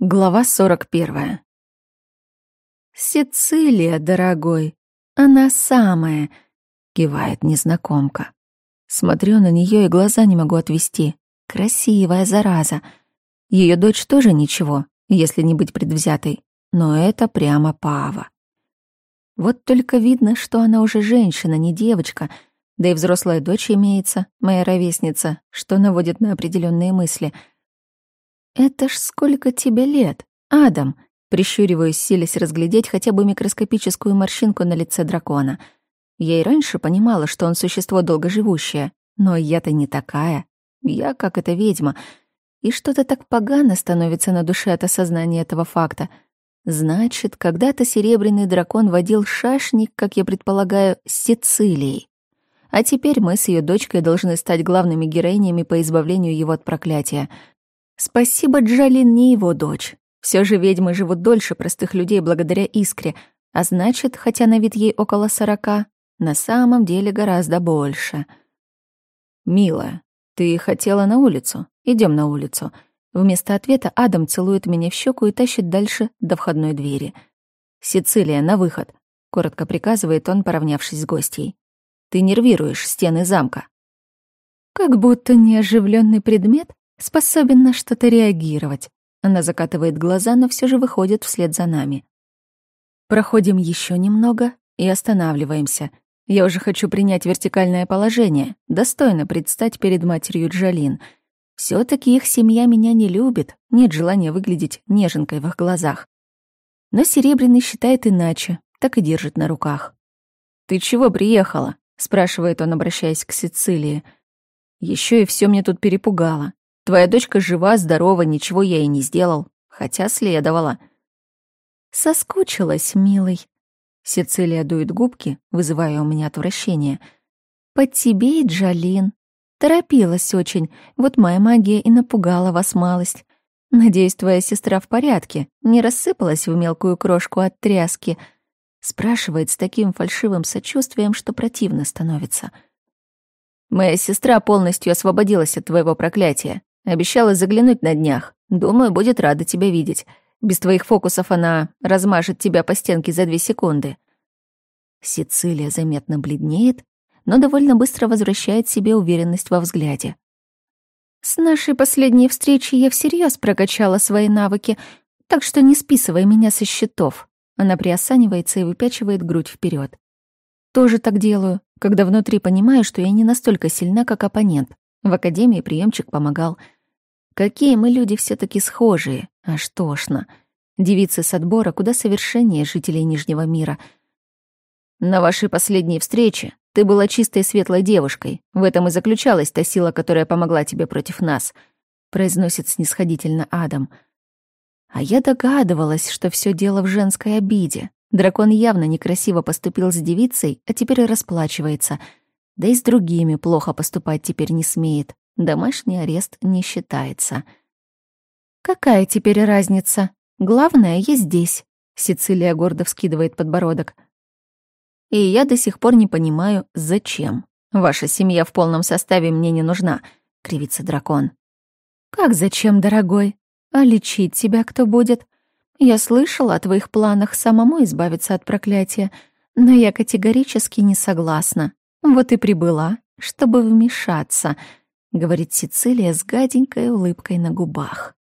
Глава 41. «Сицилия, дорогой, она самая», — кивает незнакомка. Смотрю на нее и глаза не могу отвести. Красивая зараза. Ее дочь тоже ничего, если не быть предвзятой, но это прямо пава. Вот только видно, что она уже женщина, не девочка, да и взрослая дочь имеется, моя ровесница, что наводит на определенные мысли — «Это ж сколько тебе лет, Адам?» Прищуриваюсь, силясь разглядеть хотя бы микроскопическую морщинку на лице дракона. Я и раньше понимала, что он существо долгоживущее, но я-то не такая. Я как эта ведьма. И что-то так погано становится на душе от осознания этого факта. Значит, когда-то серебряный дракон водил шашник, как я предполагаю, с Сицилией. А теперь мы с ее дочкой должны стать главными героинями по избавлению его от проклятия. Спасибо, Джалин не его дочь. Все же ведьмы живут дольше простых людей благодаря искре, а значит, хотя на вид ей около сорока, на самом деле гораздо больше. «Милая, ты хотела на улицу? Идем на улицу». Вместо ответа Адам целует меня в щеку и тащит дальше до входной двери. «Сицилия, на выход», — коротко приказывает он, поравнявшись с гостьей. «Ты нервируешь стены замка». Как будто неоживленный предмет способен на что-то реагировать. Она закатывает глаза, но все же выходит вслед за нами. Проходим еще немного и останавливаемся. Я уже хочу принять вертикальное положение, достойно предстать перед матерью Джалин. все таки их семья меня не любит, нет желания выглядеть неженкой в их глазах. Но Серебряный считает иначе, так и держит на руках. «Ты чего приехала?» — спрашивает он, обращаясь к Сицилии. Еще и все мне тут перепугало. Твоя дочка жива, здорова, ничего я ей не сделал, хотя следовало. Соскучилась, милый. Сицилия дует губки, вызывая у меня отвращение. По тебе и Джалин. Торопилась очень, вот моя магия и напугала вас малость. Надеюсь, твоя сестра в порядке, не рассыпалась в мелкую крошку от тряски. Спрашивает с таким фальшивым сочувствием, что противно становится. Моя сестра полностью освободилась от твоего проклятия. Обещала заглянуть на днях. Думаю, будет рада тебя видеть. Без твоих фокусов она размажет тебя по стенке за две секунды». Сицилия заметно бледнеет, но довольно быстро возвращает себе уверенность во взгляде. «С нашей последней встречи я всерьез прокачала свои навыки, так что не списывай меня со счетов». Она приосанивается и выпячивает грудь вперед. «Тоже так делаю, когда внутри понимаю, что я не настолько сильна, как оппонент. В академии приемчик помогал — Какие мы люди все таки схожие, аж тошно. Девицы с отбора куда совершеннее жителей Нижнего мира. На вашей последней встрече ты была чистой светлой девушкой. В этом и заключалась та сила, которая помогла тебе против нас, произносит снисходительно Адам. А я догадывалась, что все дело в женской обиде. Дракон явно некрасиво поступил с девицей, а теперь расплачивается. Да и с другими плохо поступать теперь не смеет. Домашний арест не считается. «Какая теперь разница? Главное, я здесь», — Сицилия гордо вскидывает подбородок. «И я до сих пор не понимаю, зачем. Ваша семья в полном составе мне не нужна», — кривится дракон. «Как зачем, дорогой? А лечить тебя кто будет? Я слышала о твоих планах самому избавиться от проклятия, но я категорически не согласна. Вот и прибыла, чтобы вмешаться», — говорит Сицилия с гаденькой улыбкой на губах.